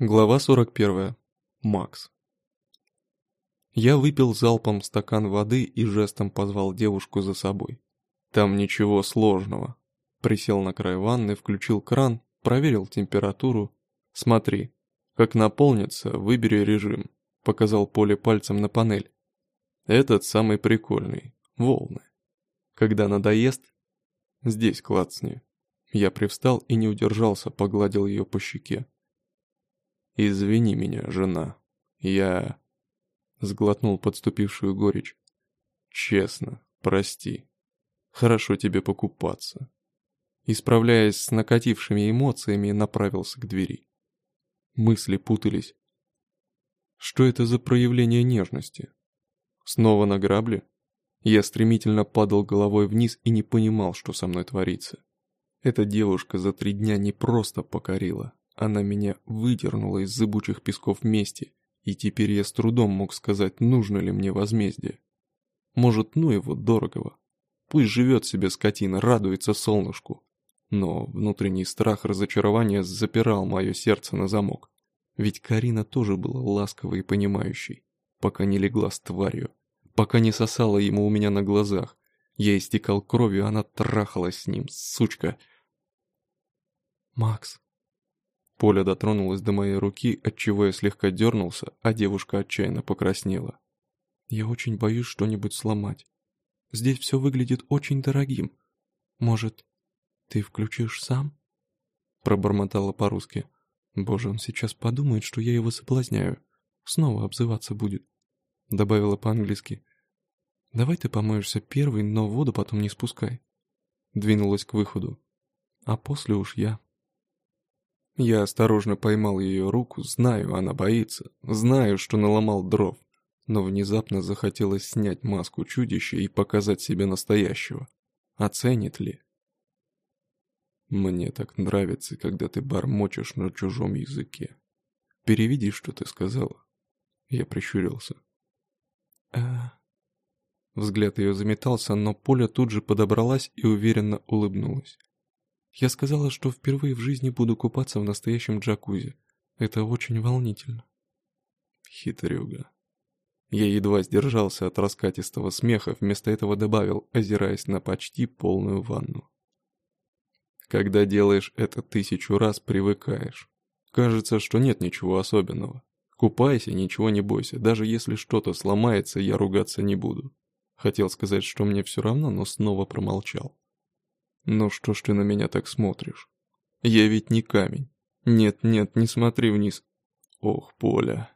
Глава 41. Макс. Я выпил залпом стакан воды и жестом позвал девушку за собой. Там ничего сложного. Присел на край ванны, включил кран, проверил температуру. Смотри, как наполнится, выбери режим. Показал поле пальцем на панель. Этот самый прикольный. Волны. Когда надоест, здесь клацни. Я привстал и не удержался, погладил ее по щеке. «Извини меня, жена. Я...» Сглотнул подступившую горечь. «Честно, прости. Хорошо тебе покупаться». Исправляясь с накатившими эмоциями, направился к двери. Мысли путались. Что это за проявление нежности? Снова на грабли? Я стремительно падал головой вниз и не понимал, что со мной творится. Эта девушка за три дня не просто покорила, она меня выдернула из зыбучих песков мести, и теперь я с трудом мог сказать, нужно ли мне возмездие. Может, ну его дорогого. Пусть живет себе скотина, радуется солнышку. Но внутренний страх разочарования запирал мое сердце на замок. Ведь Карина тоже была ласковой и понимающей, пока не легла с тварью, пока не сосала ему у меня на глазах. Я истекал кровью, она трахалась с ним, сучка. «Макс», Поля дотронулась до моей руки, отчего я слегка дернулся, а девушка отчаянно покраснела. «Я очень боюсь что-нибудь сломать. Здесь все выглядит очень дорогим. Может, ты включишь сам?» Пробормотала по-русски. «Боже, он сейчас подумает, что я его соблазняю. Снова обзываться будет». Добавила по-английски. «Давай ты помоешься первый, но воду потом не спускай». Двинулась к выходу. «А после уж я». Я осторожно поймал ее руку, знаю, она боится, знаю, что наломал дров, но внезапно захотелось снять маску чудища и показать себе настоящего. Оценит ли? Мне так нравится, когда ты бормочешь на чужом языке. Переведи, что ты сказала. Я прищурился. А... Взгляд ее заметался, но Поля тут же подобралась и уверенно улыбнулась. Я сказала, что впервые в жизни буду купаться в настоящем джакузи. Это очень волнительно. Хитрюга. Я едва сдержался от раскатистого смеха, вместо этого добавил, озираясь на почти полную ванну. Когда делаешь это тысячу раз, привыкаешь. Кажется, что нет ничего особенного. Купайся, ничего не бойся. Даже если что-то сломается, я ругаться не буду. Хотел сказать, что мне все равно, но снова промолчал. «Ну что ж ты на меня так смотришь? Я ведь не камень. Нет-нет, не смотри вниз. Ох, Поля.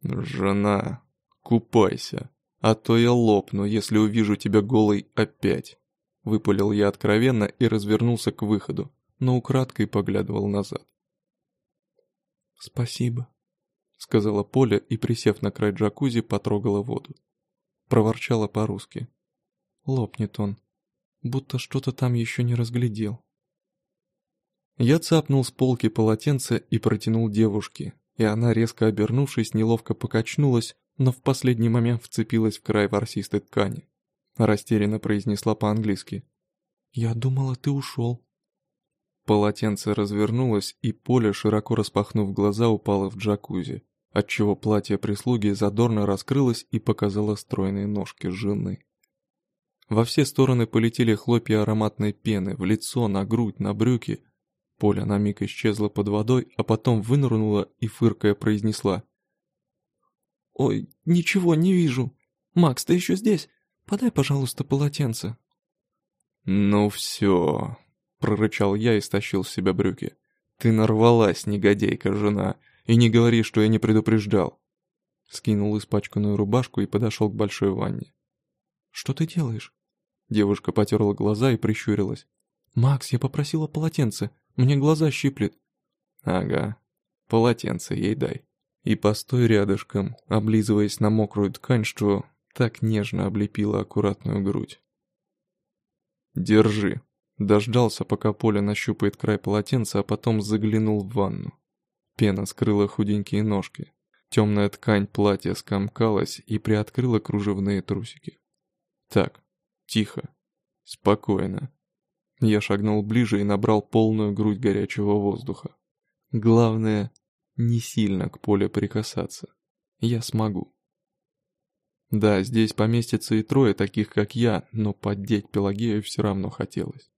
Жена, купайся, а то я лопну, если увижу тебя голой опять. Выпалил я откровенно и развернулся к выходу, но украдкой поглядывал назад. «Спасибо», — сказала Поля и, присев на край джакузи, потрогала воду. Проворчала по-русски. «Лопнет он, будто что-то там еще не разглядел. Я цапнул с полки полотенце и протянул девушке, и она, резко обернувшись, неловко покачнулась, но в последний момент вцепилась в край ворсистой ткани. Растерянно произнесла по-английски. «Я думала, ты ушел». Полотенце развернулось, и Поля, широко распахнув глаза, упала в джакузи, отчего платье прислуги задорно раскрылось и показало стройные ножки жены. Во все стороны полетели хлопья ароматной пены, в лицо, на грудь, на брюки. Поля на миг исчезла под водой, а потом вынырнула и, фыркая, произнесла. «Ой, ничего не вижу. Макс, ты еще здесь? Подай, пожалуйста, полотенце». «Ну все», — прорычал я и стащил с себя брюки. «Ты нарвалась, негодейка, жена, и не говори, что я не предупреждал». Скинул испачканную рубашку и подошел к большой ванне. «Что ты делаешь?» Девушка потерла глаза и прищурилась. «Макс, я попросила полотенце. Мне глаза щиплет». «Ага, полотенце ей дай. И постой рядышком, облизываясь на мокрую ткань, что так нежно облепила аккуратную грудь. «Держи». Дождался, пока Поля нащупает край полотенца, а потом заглянул в ванну. Пена скрыла худенькие ножки. Темная ткань платья скомкалась и приоткрыла кружевные трусики. Так, Тихо. Спокойно. Я шагнул ближе и набрал полную грудь горячего воздуха. Главное, не сильно к Поле прикасаться. Я смогу. Да, здесь поместится и трое таких, как я, но поддеть Пелагею все равно хотелось.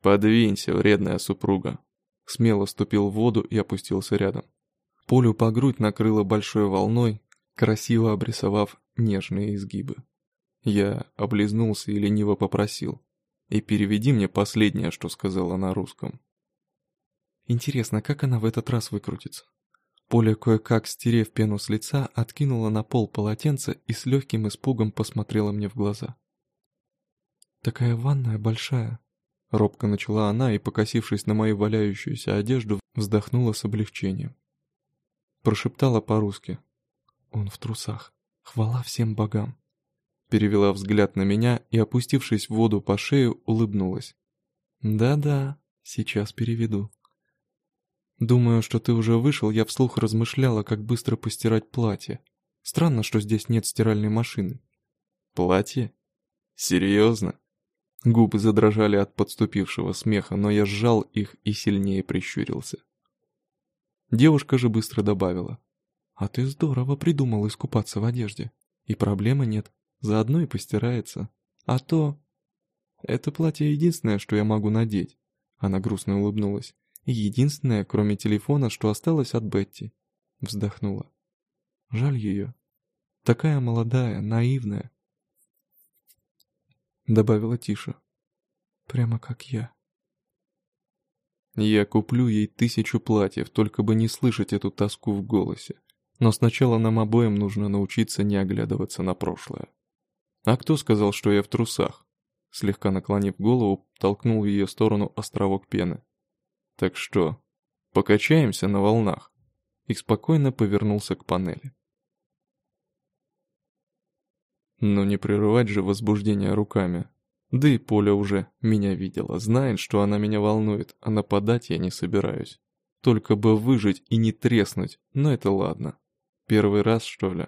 «Подвинься, вредная супруга!» Смело ступил в воду и опустился рядом. Полю по грудь накрыло большой волной, красиво обрисовав нежные изгибы. Я облизнулся и лениво попросил. «И переведи мне последнее, что сказала на русском». Интересно, как она в этот раз выкрутится? Поля, кое-как стерев пену с лица, откинула на пол полотенце и с легким испугом посмотрела мне в глаза. «Такая ванная большая», — робко начала она и, покосившись на мою валяющуюся одежду, вздохнула с облегчением. Прошептала по-русски. «Он в трусах. Хвала всем богам». Перевела взгляд на меня и, опустившись в воду по шею, улыбнулась. «Да-да, сейчас переведу». Думаю, что ты уже вышел, я вслух размышляла, как быстро постирать платье. Странно, что здесь нет стиральной машины. Платье? Серьезно? Губы задрожали от подступившего смеха, но я сжал их и сильнее прищурился. Девушка же быстро добавила. «А ты здорово придумал искупаться в одежде. И проблемы нет, заодно и постирается. А то...» «Это платье единственное, что я могу надеть», — она грустно улыбнулась. Единственное, кроме телефона, что осталось от Бетти. Вздохнула. Жаль ее. Такая молодая, наивная. Добавила тише. Прямо как я. Я куплю ей тысячу платьев, только бы не слышать эту тоску в голосе. Но сначала нам обоим нужно научиться не оглядываться на прошлое. А кто сказал, что я в трусах? Слегка наклонив голову, толкнул в ее сторону островок пены. Так что, покачаемся на волнах?» И спокойно повернулся к панели. Но не прерывать же возбуждение руками. Да и Поля уже меня видела, знает, что она меня волнует, а нападать я не собираюсь. Только бы выжить и не треснуть, но это ладно. Первый раз, что ли?